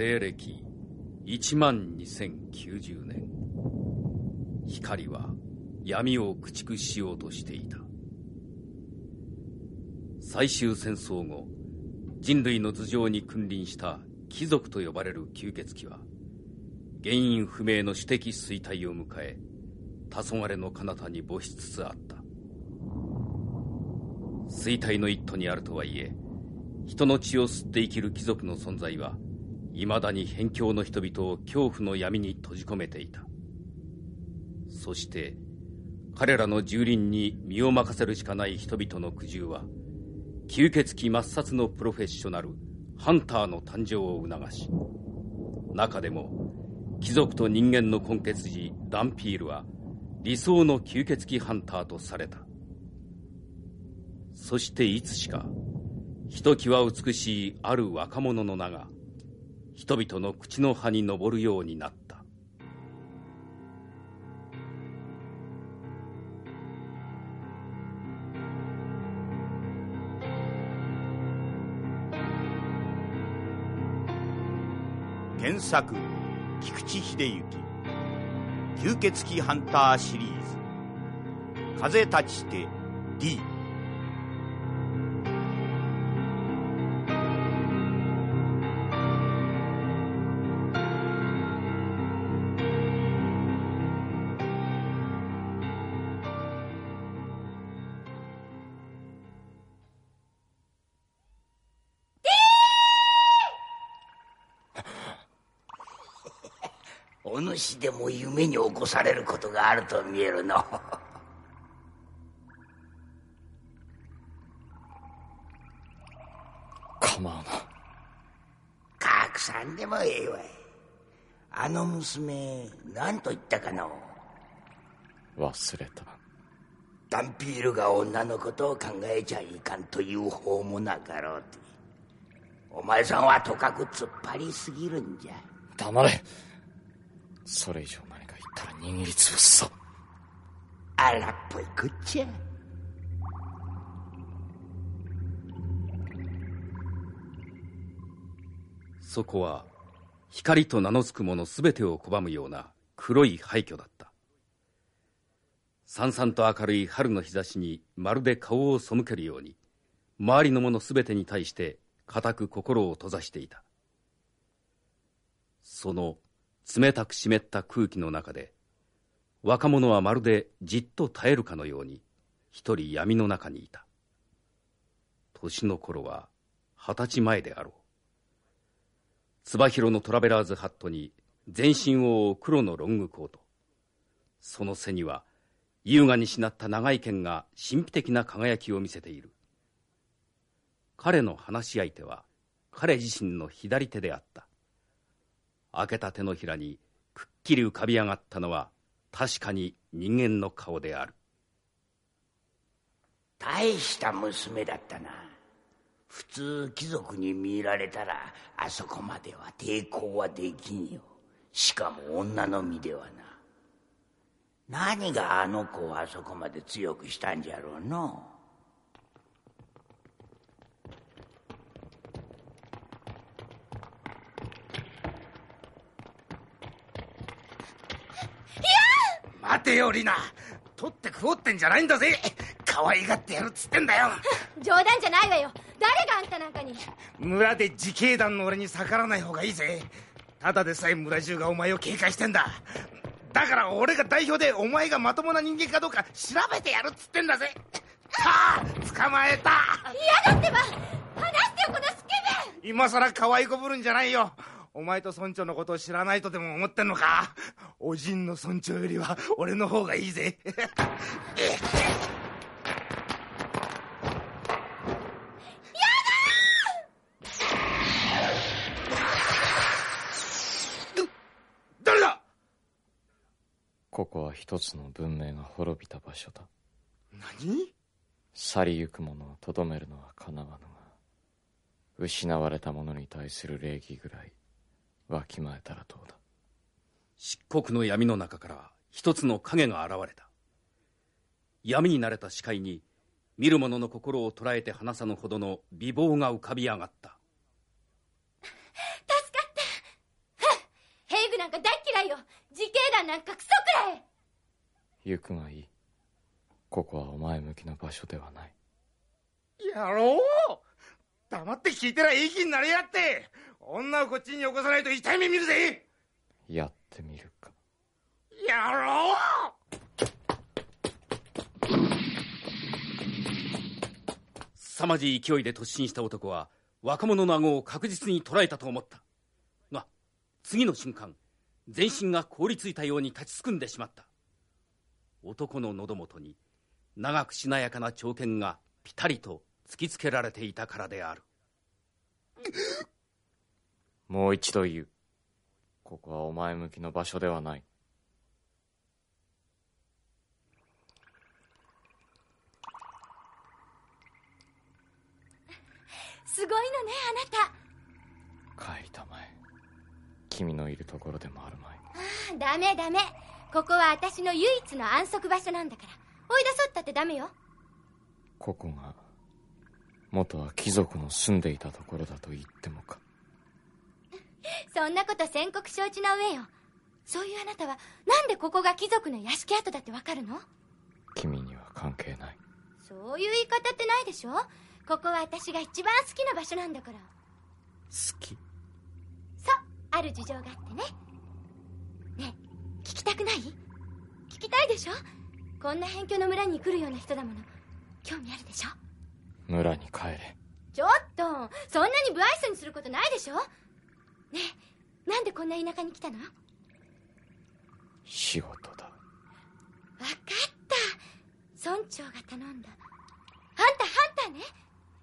西暦1万2090年。光は闇を駆逐しようとしていた。最終戦争後人類の頭上に君臨した貴族と呼ばれる吸血鬼は原因不明の主的衰退を迎え黄昏の彼方に没しつつあった。衰退の一途にあるとはいえ人の血を吸って生きる貴族の存在はいまだに辺境の人々を恐怖の闇に閉じ込めていた。そして彼らの蹂躙に身を任せるしかない人々の苦渋は吸血鬼抹殺のプロフェッショナルハンターの誕生を促し中でも貴族と人間の根血児ダンピールは理想の吸血鬼ハンターとされた。そしていつしかひときわ美しいある若者の名が人々の口の葉に上るようになった。原作菊池秀幸吸血鬼ハンターシリーズ。風立ちて D お主でも夢に起こされることがあると見えるの。構わな隠さんでもええわい。あの娘何と言ったかの？忘れた。ダンピールが女のことを考えちゃいかんという方もなかろうて。お前さんはとかく突っ張りすぎるんじゃ。黙れそれ以上何か言ったら握りつぶすぞ荒っぽいこっちゃ。そこは光と名の付くもの全てを拒むような黒い廃墟だった。さんさんと明るい春の日差しにまるで顔を背けるように周りのもの全てに対して固く心を閉ざしていた。その冷たく湿った空気の中で若者はまるでじっと耐えるかのように一人闇の中にいた。年の頃は二十歳前であろう。つば広のトラベラーズハットに全身を覆う黒のロングコート。その背には優雅にしなった長い剣が神秘的な輝きを見せている。彼の話し相手は彼自身の左手であった。開けた手のひらにくっきり浮かび上がったのは確かに人間の顔である。大した娘だったな。普通貴族に見入られたらあそこまでは抵抗はできんよ。しかも女の身ではな。何があの子をあそこまで強くしたんじゃろうの？う待てよリナ取って食おうってんじゃないんだぜ。可愛がってやるっつってんだよ。冗談じゃないわよ。誰があんたなんかに。村で自警団の俺に逆らわない方がいいぜ。ただでさえ村中がお前を警戒してんだ。だから俺が代表でお前がまともな人間かどうか調べてやるっつってんだぜ。はあ捕まえた。嫌だってば。話してよこのスケベ。今さら可愛いこぶるんじゃないよお前と村長のことを知らないとでも思ってんのか？おじんの村長よりは俺の方がいいぜ。誰だここは一つの文明が滅びた場所だ。何？去りゆく者をとどめるのはかなわぬが失われた者に対する礼儀ぐらいわきまえたらどうだ？漆黒の闇の中から一つの影が現れた。闇に慣れた視界に見る者の心を捉えて離さぬほどの美貌が浮かび上がった。助かった。さいよ。自警団なんかクソくらえ行くがいい。ここはお前向きの場所ではない。やろう。黙って聞いてらいい気になりやがって女をこっちに起こさないと痛い目見るぜ。やってみるか。やろう。凄まじい勢いで突進した男は若者の顎を確実に捉えたと思った。が次の瞬間全身が凍りついたように立ちすくんでしまった。男の喉元に長くしなやかな長剣がピタリと突きつけられていたからであるもう一度言う。ここはお前向きの場所ではない。すごいのねあなた。帰りたまえ。君のいるところでもあるまい。ああダメダメ。ここは私の唯一の安息場所なんだから。追い出そうったってダメよ。ここが元は貴族の住んでいたところだと言ってもか そんなこと宣告承知の上よ。そういうあなたはなんでここが貴族の屋敷跡だってわかるの？君には関係ない。そういう言い方ってないでしょ？ここは私が一番好きな場所なんだから。好き。そうある事情があってね。ねえ聞きたくない？聞きたいでしょ？こんな辺境の村に来るような人だもの。興味あるでしょ？村に帰れ。ちょっとそんなに不愛想にすることないでしょ？ねえなんでこんな田舎に来たの？仕事だ。った。村長が頼んだ。あんたハンターね。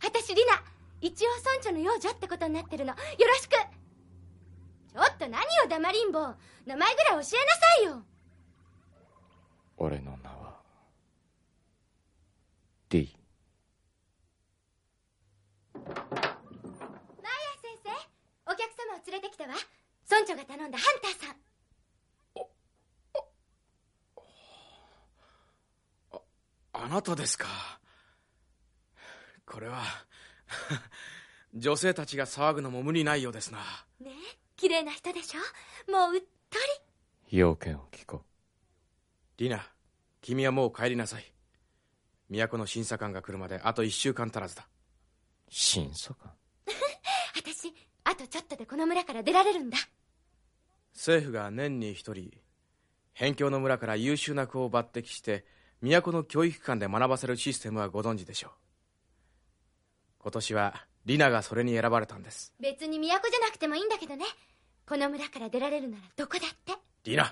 私リナ一応村長の養女ってことになってるの。よろしく。ちょっと何よ黙りんぼう名前ぐらい教えなさいよ。俺の名は D マーヤ先生お客様を連れてきたわ。村長が頼んだハンターさん。あなたですか。これは 女性たちが騒ぐのも無理ないようですな。ねえ綺麗な人でしょ？もううっとり。要件を聞こリナ君はもう帰りなさい。都の審査官が来るまであと1週間足らずだ。審査官？私あとちょっとでこの村から出られるんだ。政府が年に一人辺境の村から優秀な子を抜擢して都の教育機関で学ばせるシステムはご存知でしょう。今年はリナがそれに選ばれたんです。別に都じゃなくてもいいんだけどね。この村から出られるならどこだって。はリナ。ーい。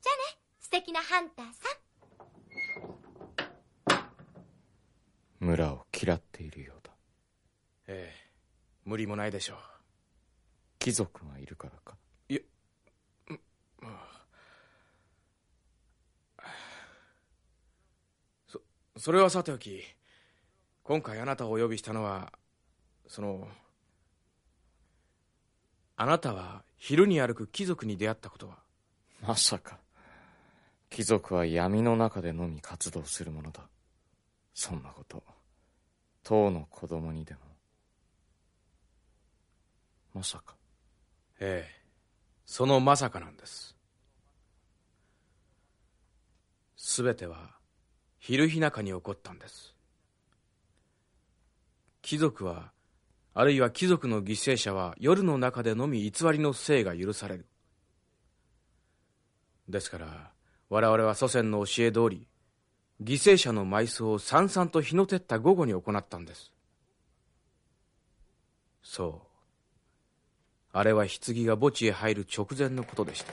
じゃあね。素敵なハンターさん。村を嫌っているようだ。ええ無理もないでしょう。貴族がいるからか。それはさておき今回あなたをお呼びしたのはそのあなたは昼に歩く貴族に出会ったことは？まさか。貴族は闇の中でのみ活動するものだ。そんなこと当の子供にでもまさか。ええ。そのまさかなんです。全ては昼日中に起こったんです。貴族はあるいは貴族の犠牲者は夜の中でのみ偽りの生が許される。ですから我々は祖先の教え通り犠牲者の埋葬をさんさんと日の照った午後に行ったんです。そう。あれは棺が墓地へ入る直前のことでした。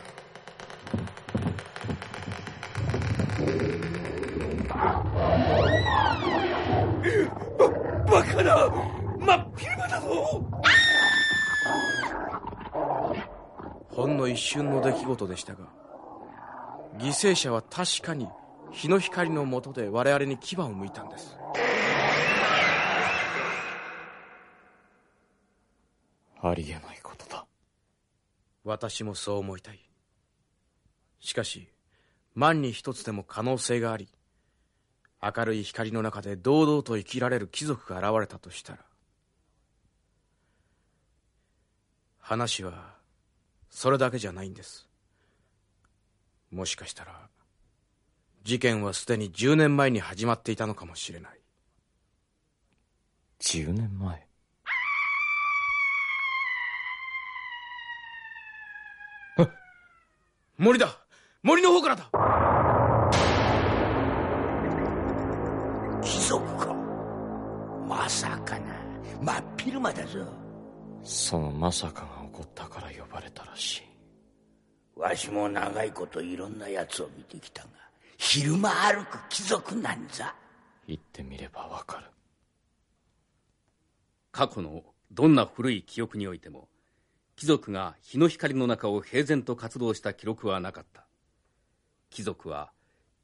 バカな真っ昼間だぞ。ほんの一瞬の出来事でしたが犠牲者は確かに日の光の下で我々に牙を向いたんです。ありえないこと。だ私もそう思いたい。しかし万に一つでも可能性があり明るい光の中で堂々と生きられる貴族が現れたとしたら話はそれだけじゃないんです。もしかしたら事件はすでに10年前に始まっていたのかもしれない。10年前？森だ。森の方からだ。貴族か。まさかな。真っ昼間だぞ。そのまさかが起こったから呼ばれたらしい。わしも長いこといろんな奴を見てきたが昼間歩く貴族なんざ。言ってみればわかる。過去のどんな古い記憶においても貴族が日の光の中を平然と活動した記録はなかった。貴族は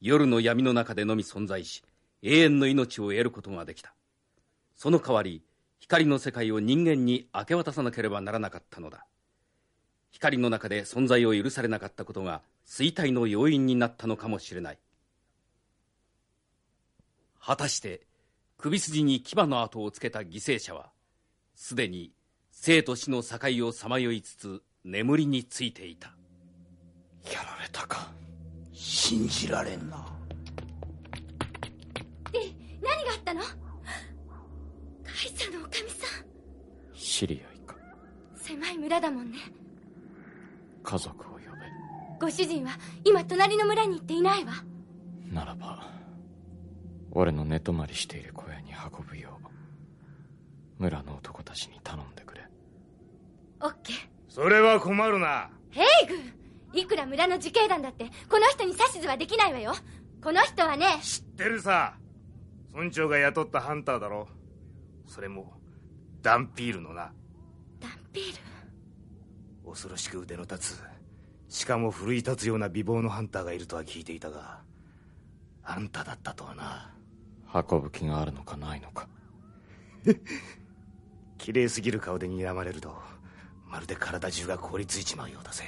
夜の闇の中でのみ存在し永遠の命を得ることができた。その代わり光の世界を人間に明け渡さなければならなかったのだ。光の中で存在を許されなかったことが衰退の要因になったのかもしれない。果たして首筋に牙の跡をつけた犠牲者はすでに生と死の境をさまよいつつ眠りについていた。やられたか。信じられんな。で何があったの？カイサのおかみさん。知り合いか。狭い村だもんね。家族を呼べ。ご主人は今隣の村に行っていないわ。ならば俺の寝泊まりしている小屋に運ぶよう村の男たちに頼んでくれオッケー。それは困るな。ヘイグ！いくら村の自警団だってこの人に指図はできないわよ。この人はね。知ってるさ。村長が雇ったハンターだろ。それもダンピールのな。ダンピール？恐ろしく腕の立つしかも奮い立つような美貌のハンターがいるとは聞いていたがあんただったとはな。運ぶ気があるのかないのか。綺麗すぎる顔で睨まれるとまるで体中が凍りついちまうようだぜ。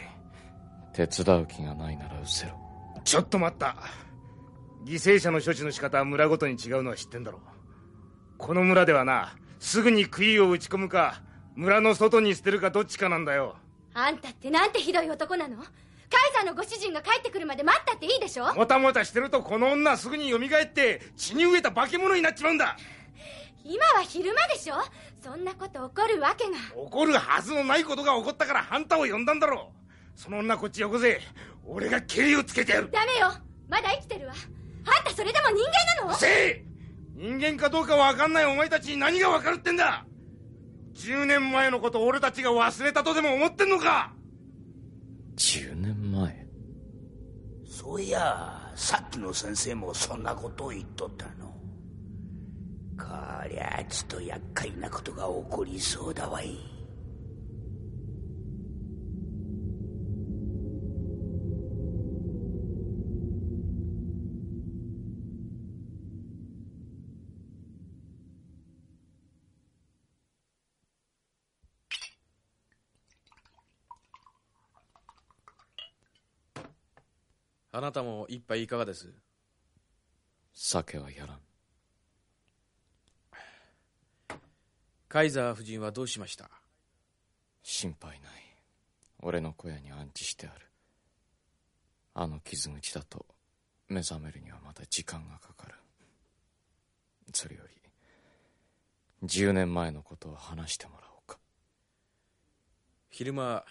手伝う気がないなら失せろ。ちょっと待った。犠牲者の処置の仕方は村ごとに違うのは知ってんだろこの村ではなすぐに杭を打ち込むか村の外に捨てるかどっちかなんだよ。あんたってなんてひどい男なの？カイザーのご主人が帰ってくるまで待ったっていいでしょ？もたもたしてるとこの女はすぐに蘇って血に飢えた化け物になっちまうんだ今は昼間でしょ？そんなこと起こるわけが。起こるはずのないことが起こったからハンターを呼んだんだろう。その女こっちよこせ。俺が敬意をつけてやる。ダメよ。まだ生きてるわ。あんたそれでも人間なの？せえ。人間かどうかわかんないお前たちに何がわかるってんだ。10年前のこと俺たちが忘れたとでも思ってんのか。10年前？そういやさっきの先生もそんなことを言っとったのこりゃちと厄介なことが起こりそうだわい。あなたも一杯いかがです？酒はやらんカイザー夫人はどうしました？心配ない。俺の小屋に安置してある。あの傷口だと目覚めるにはまだ時間がかかる。それより10年前のことを話してもらおうか。昼間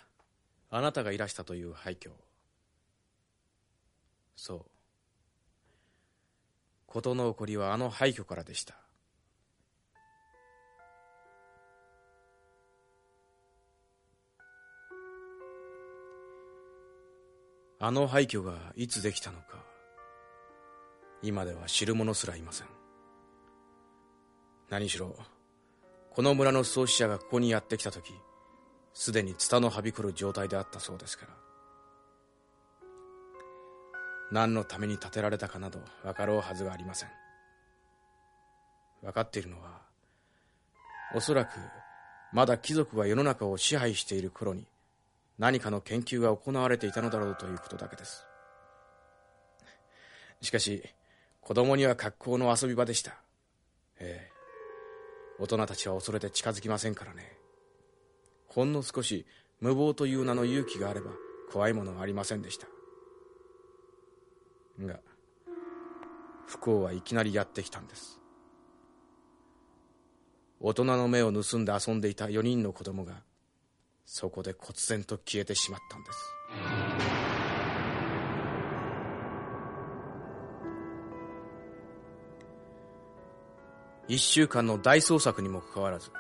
あなたがいらしたという廃墟そう。事の起こりはあの廃墟からでしたあの廃墟がいつできたのか。今では知る者すらいません。何しろこの村の創始者がここにやってきた時すでにツタのはびこる状態であったそうですから。何のために建てられたかなど分かろうはずがありません。分かっているのはおそらくまだ貴族が世の中を支配している頃に何かの研究が行われていたのだろうということだけです。しかし子供には格好の遊び場でした。ええ。大人たちは恐れて近づきませんからね。ほんの少し無謀という名の勇気があれば怖いものはありませんでした。が不幸はいきなりやってきたんです。大人の目を盗んで遊んでいた4人の子供がそこで忽然と消えてしまったんです。一週間の大捜索にもかかわらず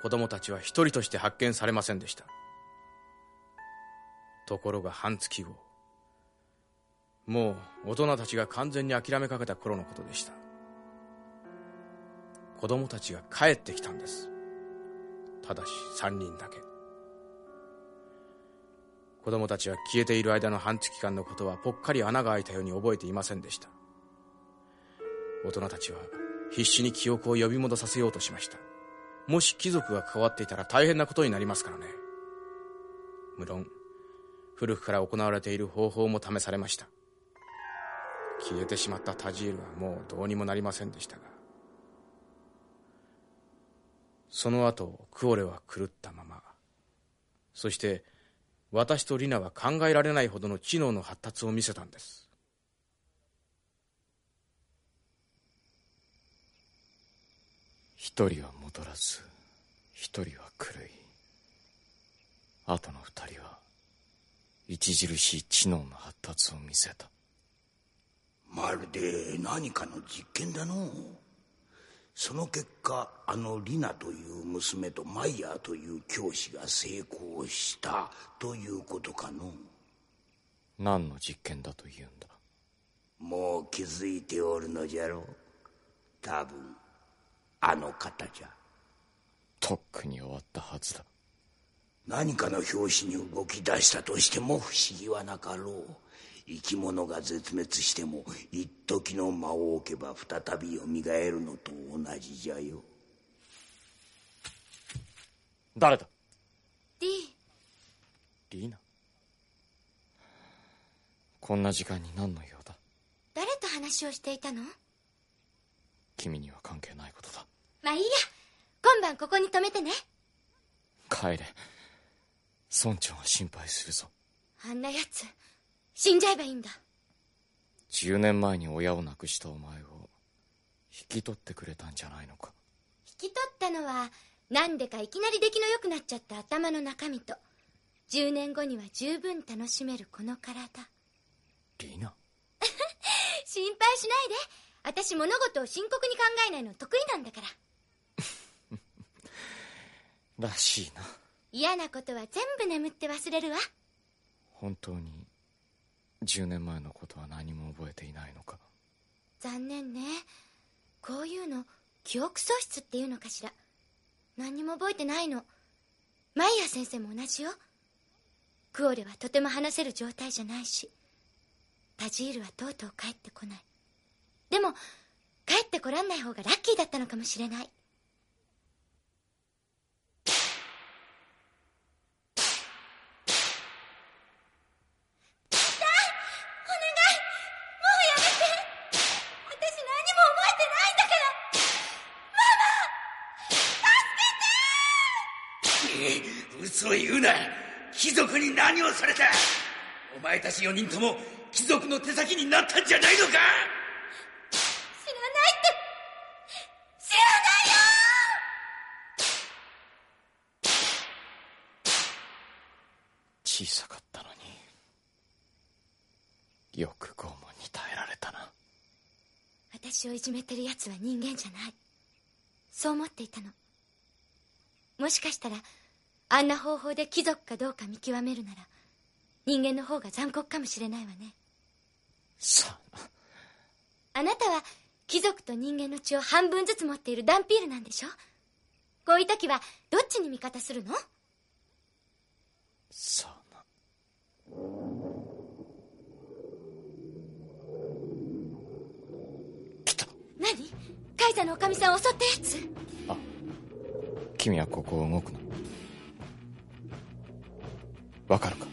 子供たちは一人として発見されませんでした。ところが半月後もう大人たちが完全に諦めかけた頃のことでした。子供たちが帰ってきたんです。ただし3人だけ。子供たちは消えている間の半月間のことはぽっかり穴が開いたように覚えていませんでした。大人たちは必死に記憶を呼び戻させようとしました。もし貴族が関わっていたら大変なことになりますからね。無論古くから行われている方法も試されました。消えてしまったタジールはもうどうにもなりませんでしたが。その後クオレは狂ったまま。そして私とリナは考えられないほどの知能の発達を見せたんです。一人は戻らず一人は狂いあとの二人は著しい知能の発達を見せた。まるで何かの実験だのう。その結果あのリナという娘とマイヤーという教師が成功したということかの。何の実験だというんだ？もう気づいておるのじゃろう。多分あの方じゃ。とっくに終わったはずだ。何かの拍子に動き出したとしても不思議はなかろう生き物が絶滅しても一時の間を置けば再びよみがえるのと同じじゃよ。誰だ？ディリーナ。こんな時間に何の用だ？誰と話をしていたの？君には関係ないことだ。まあいいや。今晩ここに泊めてね。帰れ。村長が心配するぞ。あんなやつ死んじゃえばいいんだ。10年前に親を亡くしたお前を引き取ってくれたんじゃないのか。引き取ったのはなんでかいきなり出来の良くなっちゃった頭の中身と10年後には十分楽しめるこの体。リーナ。心配しないで。私物事を深刻に考えないの得意なんだから。らしいな。嫌なことは全部眠って忘れるわ。本当に10年前のことは何も覚えていないのか。残念ね。こういうの記憶喪失っていうのかしら。何も覚えてないの。マイヤー先生も同じよ。クオレはとても話せる状態じゃないし。タジールはとうとう帰ってこない。でも帰ってこらんない方がラッキーだったのかもしれない痛いお願いもうやめて私何も覚えてないんだを言うな貴族に何をされた。お前たち4人とも貴族の手先になったんじゃないのか。知らないって。知らないよ。小さかったのに。よく拷問に耐えられたな。私をいじめてるやつは人間じゃない。そう思っていたの。もしかしたらあんな方法で貴族かどうか見極めるなら人間の方が残酷かもしれないわね。さあ。あなたは貴族と人間の血を半分ずつ持っているダンピールなんでしょ？こういう時はどっちに味方するの？さあな。来た。何？カイザのおかみさんを襲ったやつ？あ君はここを動くなわかるか？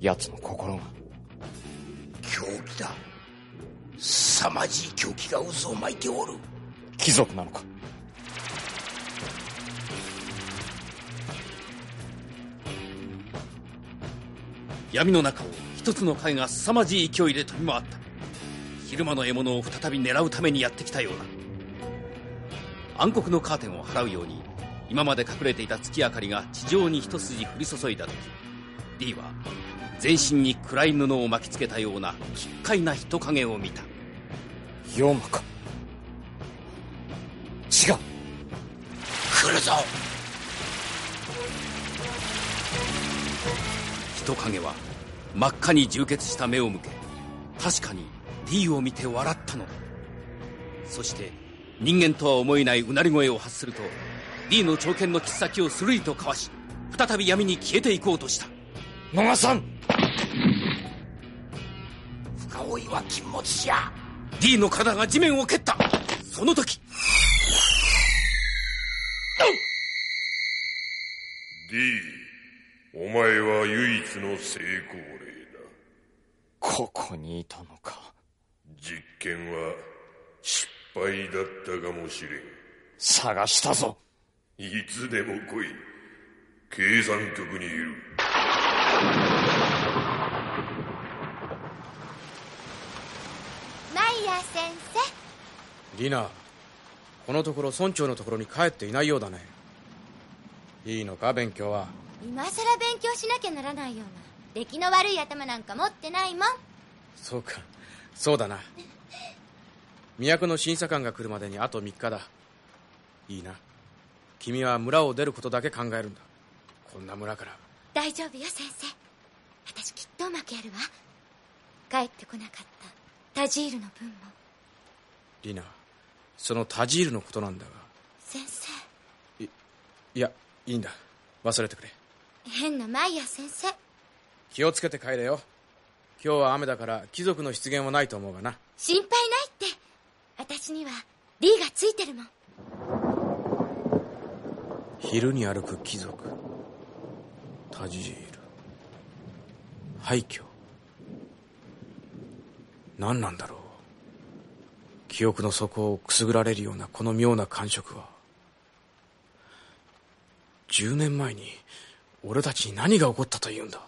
奴の心が。狂気だ。凄まじい狂気が渦を巻いておる。貴族なのか？闇の中を一つの影が凄まじい勢いで飛び回った。昼間の獲物を再び狙うためにやってきたようだ。暗黒のカーテンを払うように今まで隠れていた月明かりが地上に一筋降り注いだ時 D は全身に暗い布を巻きつけたような奇怪な人影を見た。妖魔か。違う。来るぞ！人影は真っ赤に充血した目を向け確かに D を見て笑ったのだ。そして人間とは思えないうなり声を発すると D の長剣の切っ先をスルリとかわし再び闇に消えていこうとした野間さん。深追いは禁物じゃ。D の体が地面を蹴った。その時。D お前は唯一の成功例だ。ここにいたのか。実験は失敗だったかもしれん。探したぞ。いつでも来い。計算局にいるマイヤー先生。リナこのところ村長のところに帰っていないようだね。いいのか勉強は？今さら勉強しなきゃならないような。出来の悪い頭なんか持ってないもん。そうか。そうだな。都の審査官が来るまでにあと3日だ。いいな。君は村を出ることだけ考えるんだ。こんな村から大丈夫よ先生。私きっとうまくやるわ。帰ってこなかったタジールの分も。リナそのタジールのことなんだが。先生。いやいいんだ。忘れてくれ。変なマイヤー先生。気をつけて帰れよ。今日は雨だから貴族の出現はないと思うがな。心配ないって。私には D がついてるもん。昼に歩く貴族タジール廃墟。何なんだろう。記憶の底をくすぐられるようなこの妙な感触は。10年前に俺たちに何が起こったというんだ。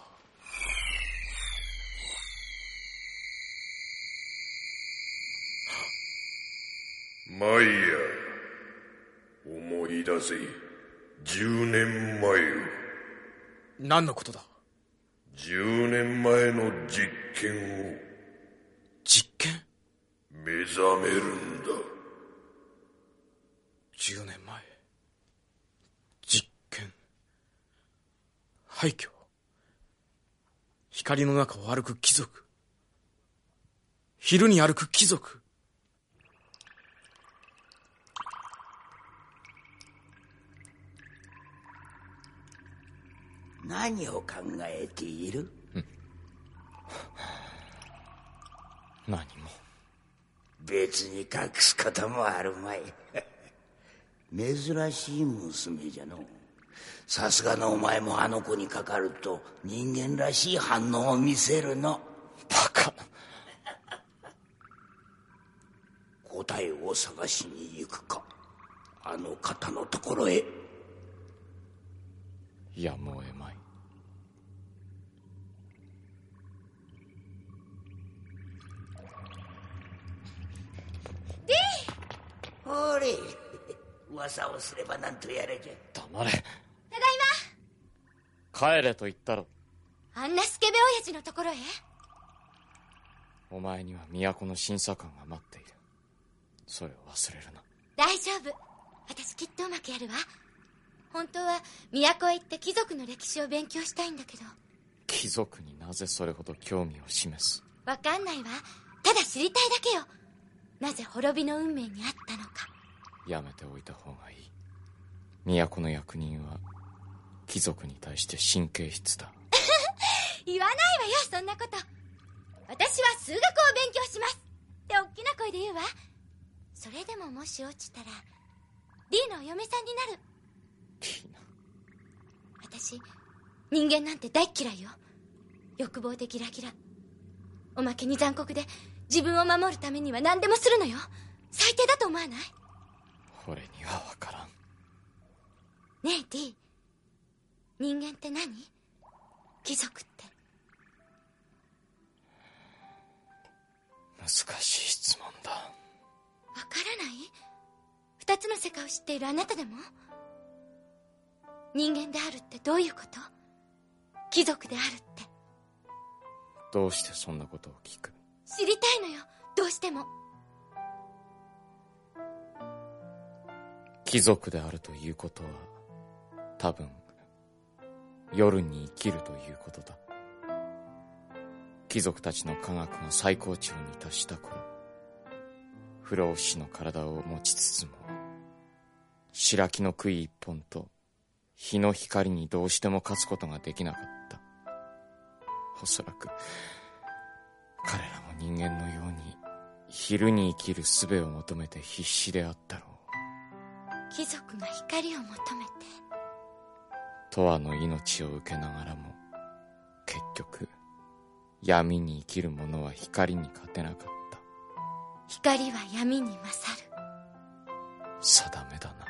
マイヤ思い出せ。10年前よ何のことだ？10年前の実験を。実験？目覚めるんだ。10年前？実験？廃墟？光の中を歩く貴族？昼に歩く貴族？何を考えている？何も。別に隠すこともあるまい。珍しい娘じゃの。さすがのお前もあの子にかかると人間らしい反応を見せるの。バカ。答えを探しに行くか。あの方のところへ。やむを得まいほれ噂をすればなんとやれじゃ。黙れ。ただい帰れと言ったろ。まあんなスケベ親父のところへ。お前には都の審査官が待っている。それを忘れるな。大丈夫。私きっとうまくやるわ。本当は都へ行って貴族の歴史を勉強したいんだけど。貴族になぜそれほど興味を示す？わかんないわ。ただ知りたいだけよなぜ滅びの運命にあったのか。やめておいた方がいい。都の役人は貴族に対して神経質だ。言わないわよそんなこと。私は数学を勉強します。って大きな声で言うわ。それでももし落ちたら D のお嫁さんになる。リーナ私人間なんて大っ嫌いよ。欲望でギラギラ。おまけに残酷で自分を守るためには何でもするのよ。最低だと思わない？俺には分からん。ねえ D 人間って何？貴族って。難しい質問だ。分からない？2つの世界を知っているあなたでも？人間であるってどういうこと？貴族であるって。どうしてそんなことを聞く？知りたいのよ。どうしても。貴族であるということは多分夜に生きるということだ。貴族たちの科学が最高潮に達した頃不老不死の体を持ちつつも白木の杭一本と日の光にどうしても勝つことができなかった。おそらく彼らも人間のように昼に生きる術を求めて必死であったろう。貴族が光を求めて。永遠の命を受けながらも結局闇に生きる者は光に勝てなかった。光は闇に勝る。定めだな。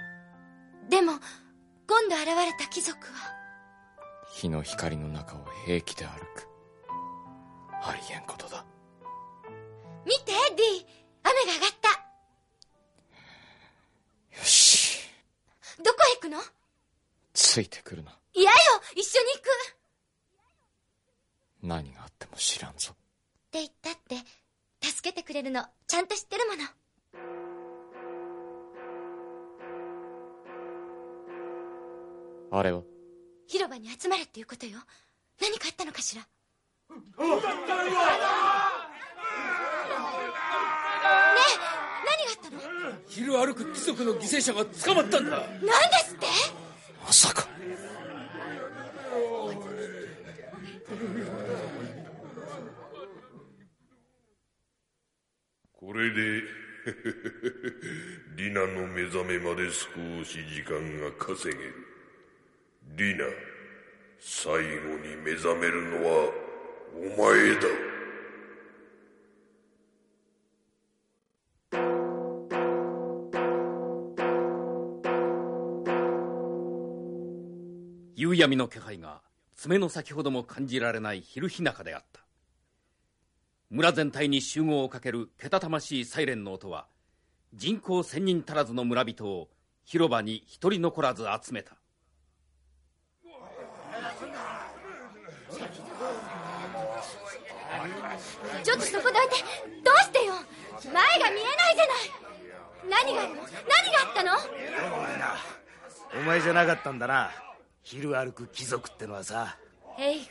でも今度現れた貴族は日の光の中を平気で歩くありえんことだ。見てエディ雨が上がった。よし。どこへ行くの？ついてくるな。嫌よ一緒に行く。何があっても知らんぞ。って言ったって助けてくれるのちゃんと知ってるもの。あれは？広場に集まれっていうことよ。何かあったのかしら？昼歩く貴族の犠牲者が捕まったんだ。何ですって？まさか。これで リナの目覚めまで少し時間が稼げる。リナ最後に目覚めるのはお前だ。夕闇の気配が爪の先ほども感じられない昼日中であった。村全体に集合をかけるけたたましいサイレンの音は人口千人足らずの村人を広場に一人残らず集めた。ちょっとそこどいて。どうしてよ。前が見えないじゃない。何があるの？何があったの？お前じゃなかったんだな。昼歩く貴族ってのはさ。エイグ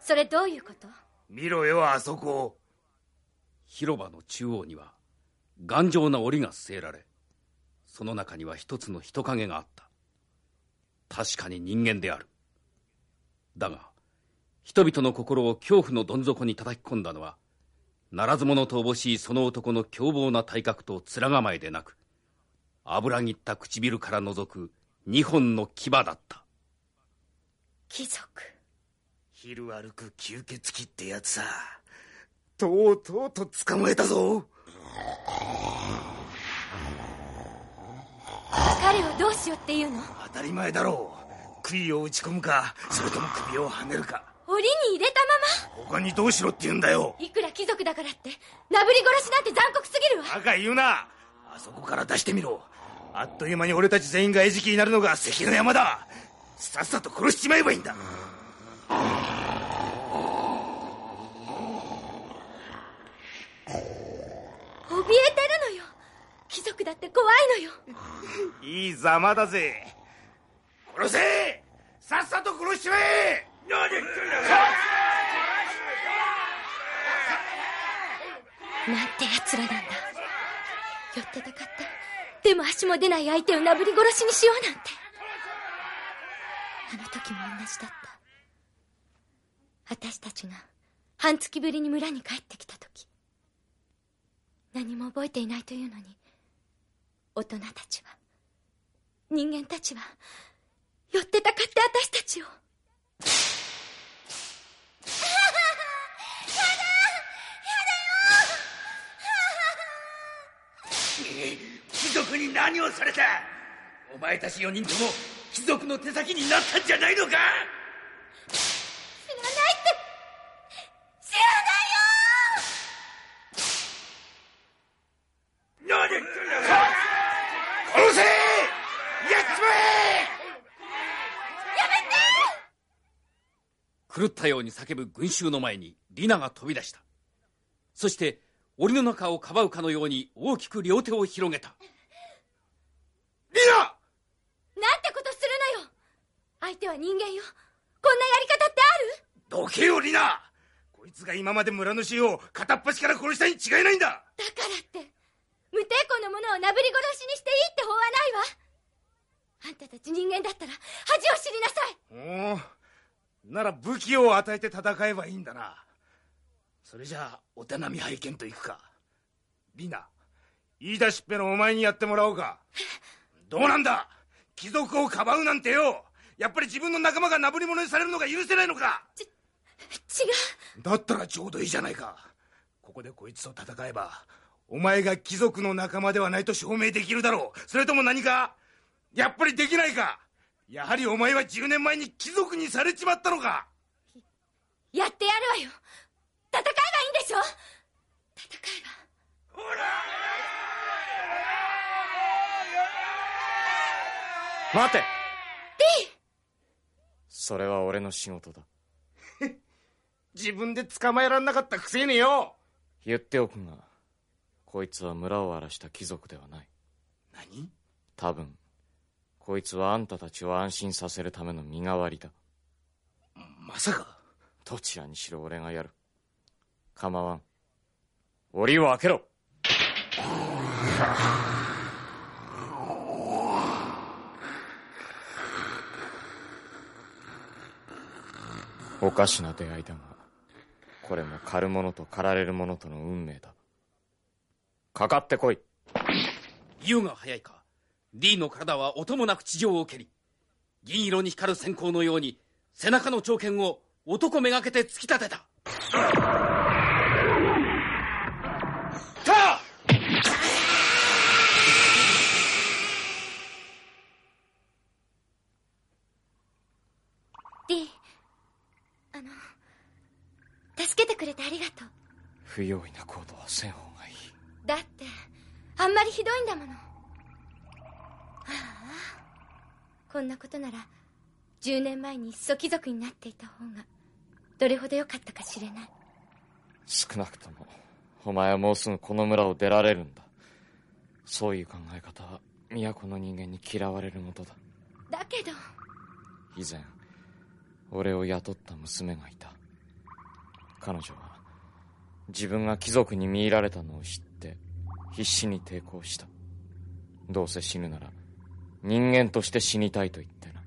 それどういうこと？見ろよあそこ広場の中央には頑丈な檻が据えられその中には一つの人影があった。確かに人間である。だが人々の心を恐怖のどん底に叩き込んだのはならず者とおぼしいその男の凶暴な体格と面構えでなく油ぎった唇から覗く二本の牙だった。貴族。昼歩く吸血鬼ってやつさ。とうとうと捕まえたぞ。彼をどうしようっていうの？当たり前だろう。杭を打ち込むかそれとも首をはねるか檻に入れたま他にどうしろって言うんだよ。まいくら貴族だからってなぶり殺しなんて残酷すぎるわ。バカ言うな。あそこから出してみろ。あっという間に俺たち全員が餌食になるのが関の山だ。さっさと殺しちまえばいいんだ。怯えてるのよ。貴族だって怖いのよ。いいざまだぜ。殺せ。さっさと殺しちまえなんて奴らなんだ。寄ってたかって。でも足も出ない相手をなぶり殺しにしようなんて。あの時も同じだった。私たちが半月ぶりに村に帰ってきた時。何も覚えていないというのに大人たちは人間たちは寄ってたかって私たちを。貴族に何をされたお前たち4人とも貴族の手先になったんじゃないのか知らないって知らないよ狂ったように叫ぶ群衆の前にリナが飛び出した。そして檻の中をかばうかのように大きく両手を広げた。リナ！なんてことするのよ！相手は人間よ。こんなやり方ってある？どけよリナ！こいつが今まで村主を片っ端から殺したに違いないんだ！だからって無抵抗の者をなぶり殺しにしていいって法はないわ。あんたたち人間だったら恥を知りなさい。おおなら武器を与えて戦えばいいんだな。それじゃあお手並み拝見といくか。リナ言い出しっぺのお前にやってもらおうか。どうなんだ？貴族をかばうなんてよ。やっぱり自分の仲間がなぶり者にされるのが許せないのか。違う。だったらちょうどいいじゃないか。ここでこいつと戦えばお前が貴族の仲間ではないと証明できるだろう。それとも何か？やっぱりできないか？やはりお前は10年前に貴族にされちまったのか。やってやるわよ。戦えばいいんでしょ。戦えば。待て。リー。それは俺の仕事だ。自分で捕まえらんなかったくせによ。言っておくがこいつは村を荒らした貴族ではない。何？多分こいつはあんたたちを安心させるための身代わりだ。まさか。どちらにしろ俺がやる。構わん。檻を開けろ。おかしな出会いだがこれも狩る者と狩られる者との運命だ。かかってこい。言うが早いかリーの体は音もなく地上を蹴り銀色に光る閃光のように背中の長剣を男めがけて突き立てた。あの助けてくれてありがとう。不用意な行動はせん方がいい。だってあんまりひどいんだものああこんなことなら10年前にいっそ貴族になっていた方がどれほど良かったかしれない。少なくともお前はもうすぐこの村を出られるんだ。そういう考え方は都の人間に嫌われるもとだ。だけど。以前俺を雇った娘がいた。彼女は自分が貴族に見入られたのを知って必死に抵抗した。どうせ死ぬなら人間として死にたいと言ってな。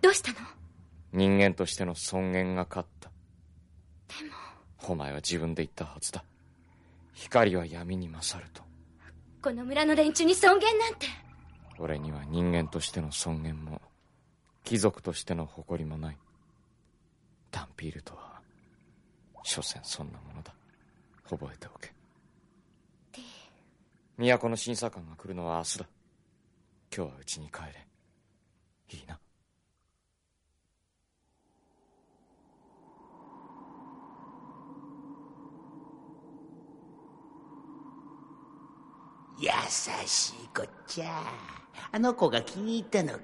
どうしたの？人間としての尊厳が勝った。でも。お前は自分で言ったはずだ。光は闇に勝ると。この村の連中に尊厳なんて。俺には人間としての尊厳も貴族としての誇りもない。ダンピールとは所詮そんなものだ。覚えておけ。都の審査官が来るのは明日だ今日は家に帰れ。いいな。優しいちゃ。あの子が気に入ったのか。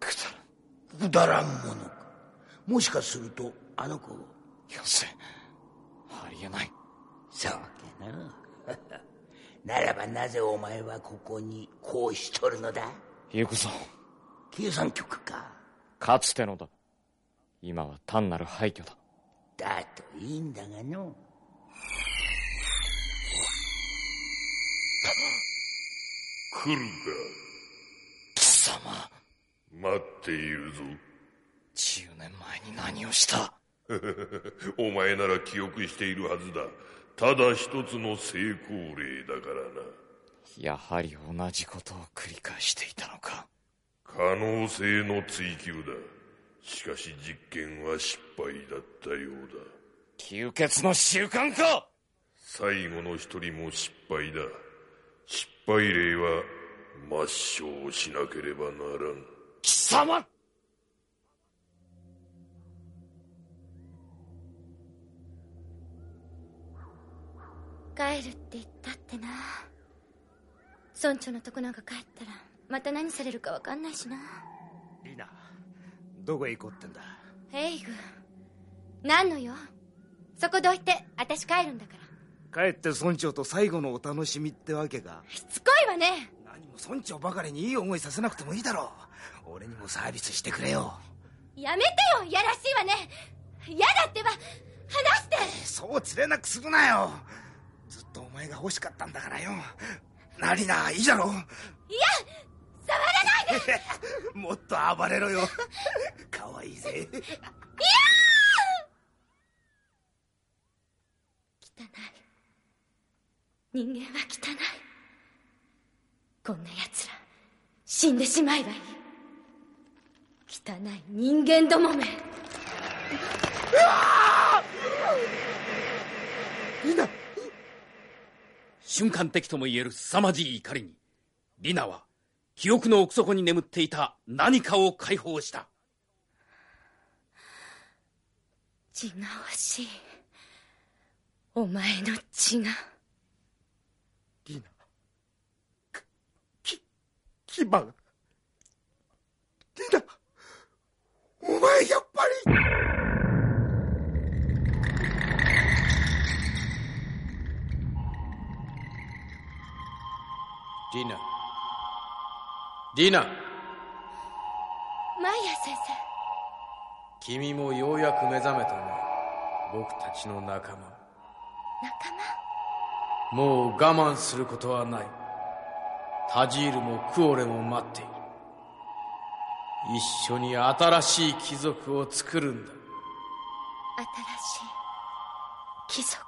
くだくだらんものか。もしかするとあの子よせ。ありえない。そうかなならばなぜお前はここにこうしとるのだ？行くぞ計算局か。かつてのだ。今は単なる廃墟だ。だといいんだがの。来る貴様。か待っているぞ。10年前に何をした？お前なら記憶しているはずだただ一つの成功例だからな。やはり同じことを繰り返していたのか。可能性の追求だ。しかし実験は失敗だったようだ。吸血の習慣か！最後の一人も失敗だ。失敗例は抹消しなければならん。貴様帰るって言ったってな。村長のとこなんか帰ったらまた何されるか分かんないしな。リナどこへ行こうってんだ？エイグ何のよそこどいて私帰るんだから。帰って村長と最後のお楽しみってわけか。しつこいわね。何も村長ばかりにいい思いさせなくてもいいだろう。俺にもサービスしてくれよ。やめてよいやらしいわね。嫌だってば話して。そうつれなくするなよお前が欲しかったんだからよ。なりないいじゃろ。いや触らないで。もっと暴れろよ。かわいいぜ。いや汚い。人間は汚い。こんな奴ら死んでしまえばいい。汚い人間どもめ。リナ瞬間的とも言える凄まじい怒りにリナは記憶の奥底に眠っていた何かを解放した。血が欲しいお前の血が。リナき牙が。リナお前やっぱりリナ。リナ。マイヤー先君もようやく目覚めたね。僕たちの仲間。生仲もう我慢することはない。タジールもクオレも待っている。一緒に新しい貴族を作るんだ。間新しい貴族？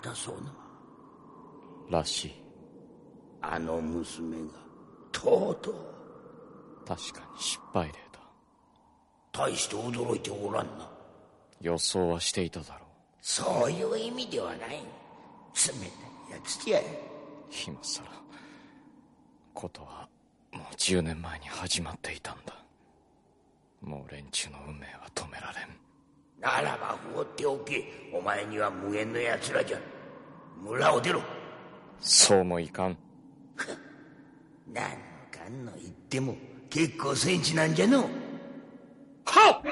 たそうな。らしい。あの娘がとうとう。確かに失敗例だ。大して驚いておらんな。予想はしていただろう。そういう意味ではない。冷たいやつじゃ。今さらことはもう10年前に始まっていたんだ。もう連中の運命は止められんならば放っておけ。お前には無縁の奴らじゃ。村を出ろ。そうもいかん。何のかんの言っても結構センチなんじゃの。はっ！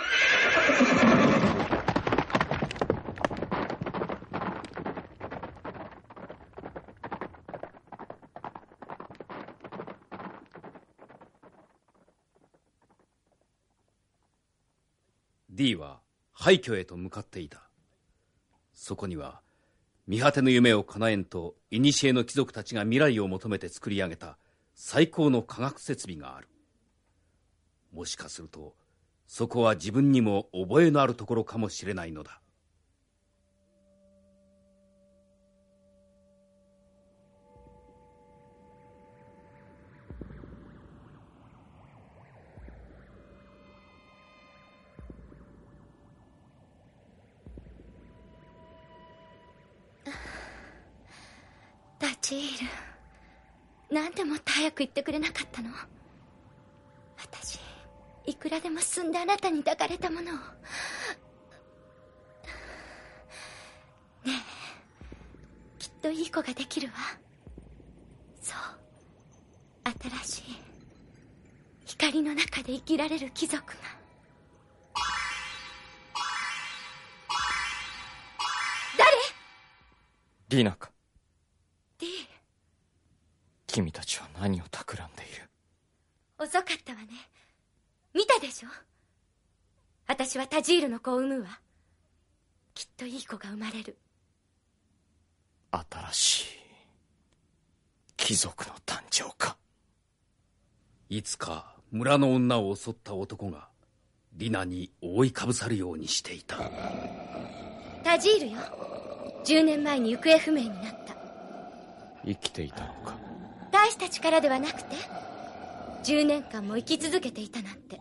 ディは廃墟へと向かっていた。そこには見果ての夢を叶えんと古の貴族たちが未来を求めて作り上げた最高の科学設備がある。もしかするとそこは自分にも覚えのあるところかもしれないのだ。タチール。なんでもっと早く言ってくれなかったの？私いくらでも進んであなたに抱かれたものを。ねえ。きっといい子ができるわ。そう。新しい光の中で生きられる貴族が。誰？リナか。君たちは何を企んでいる？遅かったわね。見たでしょ？私はタジールの子を産むわ。きっといい子が生まれる。新しい貴族の誕生か？いつか村の女を襲った男がリナに覆いかぶさるようにしていた。タジールよ。10年前に行方不明になった。生きていたのか？大した力ではなくて10年間も生き続けていたなんて。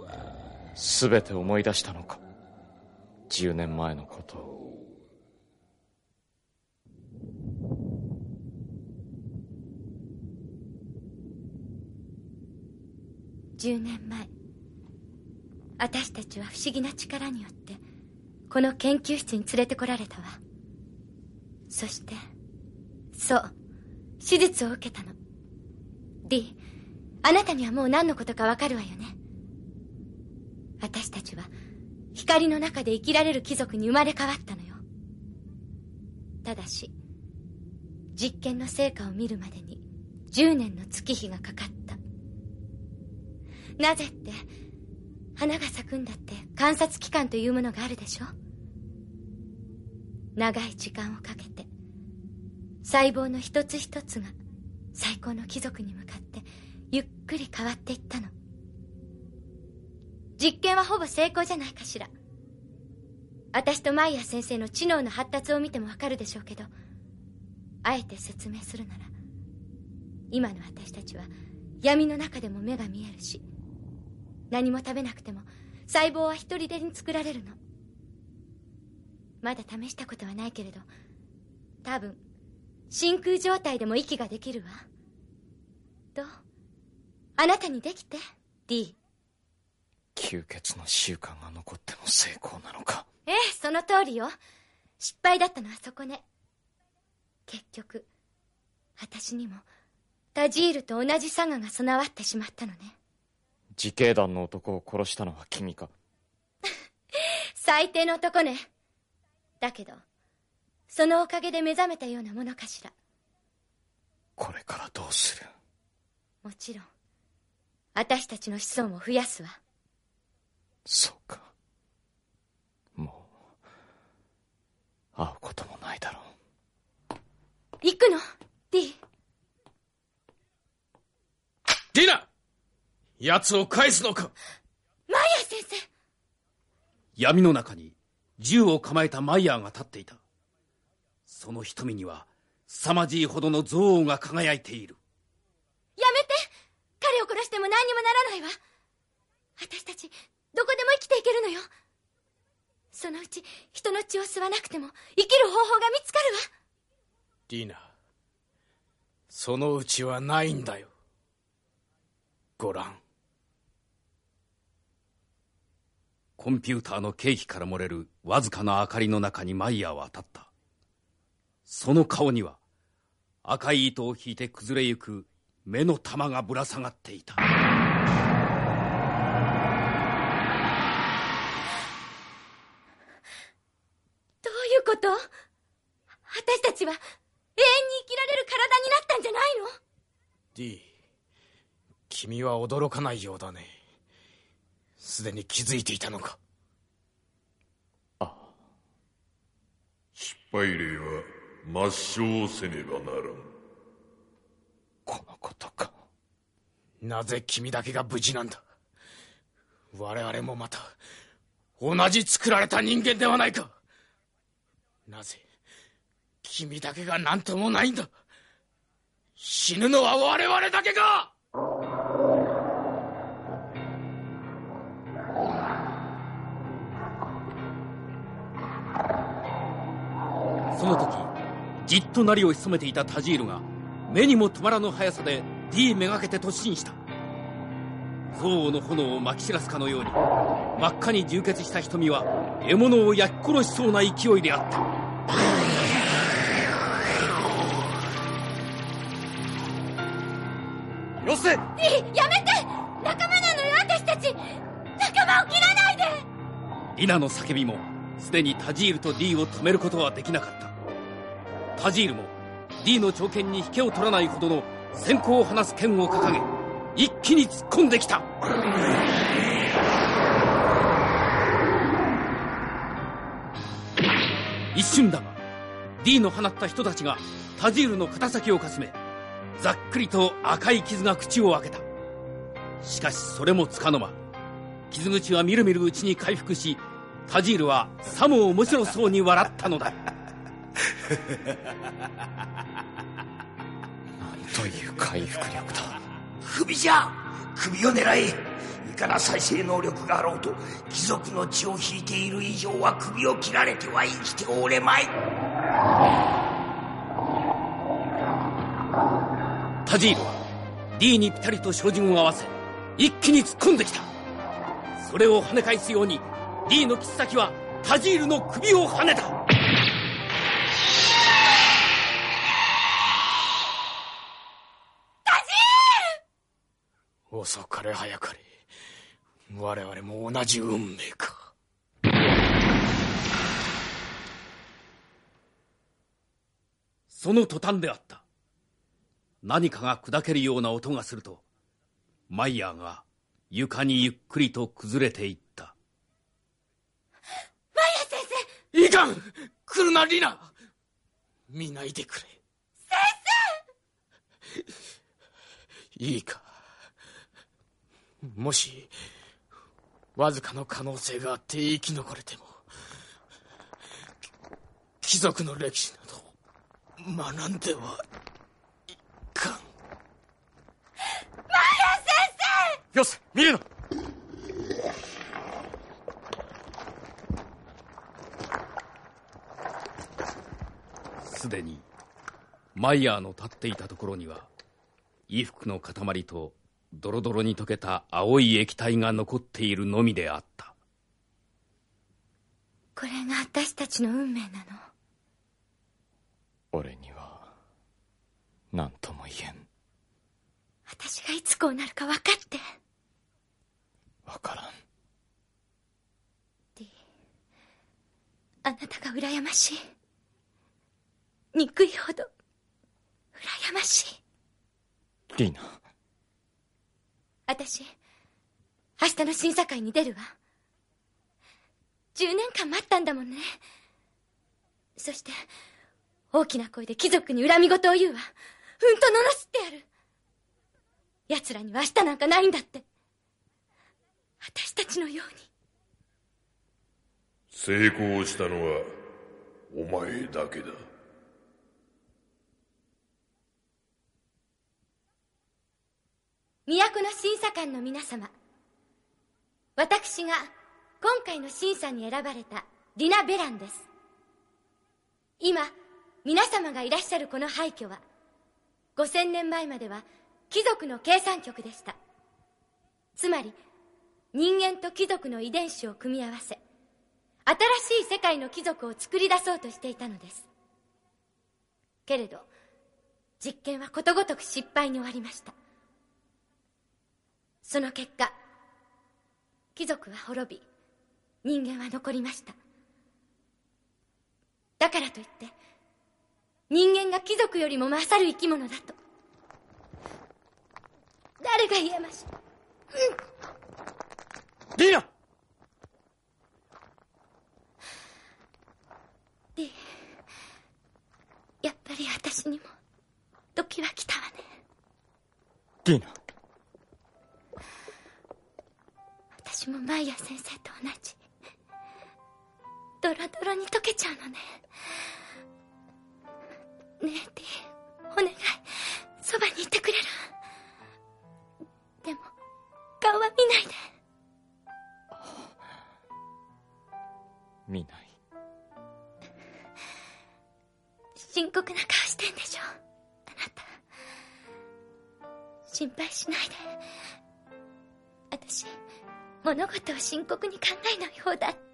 全て思い出したのか？10年前のことを。10年前。私たちは不思議な力によってこの研究室に連れてこられたわ。そしてそう。手術を受けたの。D あなたにはもう何のことかわかるわよね。私たちは光の中で生きられる貴族に生まれ変わったのよ。ただし実験の成果を見るまでに10年の月日がかかった。なぜって花が咲くんだって観察期間というものがあるでしょ長い時間をかけて細胞の一つ一つが最高の貴族に向かってゆっくり変わっていったの。実験はほぼ成功じゃないかしら。私とマイヤ先生の知能の発達を見てもわかるでしょうけどあえて説明するなら今の私たちは闇の中でも目が見えるし何も食べなくても細胞は一人でに作られるの。まだ試したことはないけれど多分真空状態でも息ができるわ。どうあなたにできて D 吸血の習慣が残っても成功なのか。ええその通りよ。失敗だったのはそこね。結局私にもタジールと同じサガが備わってしまったのね。自警団の男を殺したのは君か。最低の男ね。だけどそのおかげで目覚めたようなものかしら。これからどうする？もちろん私たちの子孫を増やすわ。そうか。もう会うこともないだろう。行くの？D ディナ！奴を返すのか？マイヤー先生！闇の中に銃を構えたマイヤーが立っていたその瞳には凄まじいほどの憎悪が輝いている。やめて。彼を殺しても何にもならないわ。私たちどこでも生きていけるのよ。そのうち人の血を吸わなくても生きる方法が見つかるわ。ディナそのうちはないんだよ。ご覧。コンピューターのケーキから漏れるわずかな明かりの中にマイヤーは立ったその顔には赤い糸を引いて崩れゆく目の玉がぶら下がっていた。どういうこと？私たちは永遠に生きられる体になったんじゃないの？D 君は驚かないようだね。すでに気づいていたのか？失敗例は抹消せねばならん。このことか。なぜ君だけが無事なんだ。我々もまた同じ作られた人間ではないか。なぜ君だけが何ともないんだ。死ぬのは我々だけかその時じっとなりを潜めていたタジールが目にも止まらぬ速さで D めがけて突進した。憎悪の炎をまき散らすかのように真っ赤に充血した瞳は獲物を焼き殺しそうな勢いであった。よせ！D やめて！仲間なのよ私たち。仲間を切らないで！リナの叫びもすでにタジールと D を止めることはできなかったタジールも D の長剣に引けを取らないほどの先行を離す剣を掲げ一気に突っ込んできた。一瞬だが D の放った人たちがタジールの肩先をかすめざっくりと赤い傷が口を開けた。しかしそれもつかの間傷口はみるみるうちに回復しタジールはさも面白そうに笑ったのだ。な んという回復力だ首じゃ首を狙え。いかな再生能力があろうと貴族の血を引いている以上は首を切られては生きておれまい。タジールは D にピタリと照準を合わせ一気に突っ込んできた。それを跳ね返すようにリーの切っ先はタジールの首をはねた遅かれ早かれ。我々も同じ運命か。その途端であった。何かが砕けるような音がするとマイヤーが床にゆっくりと崩れていった。マイヤー先生！いかん！来るなリナ！見ないでくれ。先生！いいかもしわずかの可能性があって生き残れても貴族の歴史など学んではいかん。マイヤー先生！よし見るなすでにマイヤーの立っていたところには衣服の塊とドロドロに溶けた青い液体が残っているのみであった。これが私たちの運命なの。俺には何とも言えん。私がいつこうなるか分かって。分からん。ディあなたが羨ましい。憎いほど羨ましい。リーナ私明日の審査会に出るわ。10年間待ったんだもんね。そして大きな声で貴族に恨み事を言うわ。うんと罵ってやる。奴らには明日なんかないんだって。私たちのように。成功したのはお前だけだ。都の審査官の皆様。私が今回の審査に選ばれたリナ・ベランです。今皆様がいらっしゃるこの廃墟は5000年前までは貴族の計算局でした。つまり人間と貴族の遺伝子を組み合わせ新しい世界の貴族を作り出そうとしていたのです。けれど実験はことごとく失敗に終わりました。その結果貴族は滅び人間は残りました。だからといって人間が貴族よりも勝る生き物だと誰が言えましょう、リーナ！でやっぱり私にも時は来たわね。リーナ私もマイヤ先生と同じ。ドロドロに溶けちゃうのね。物事を深刻に考えない方だって。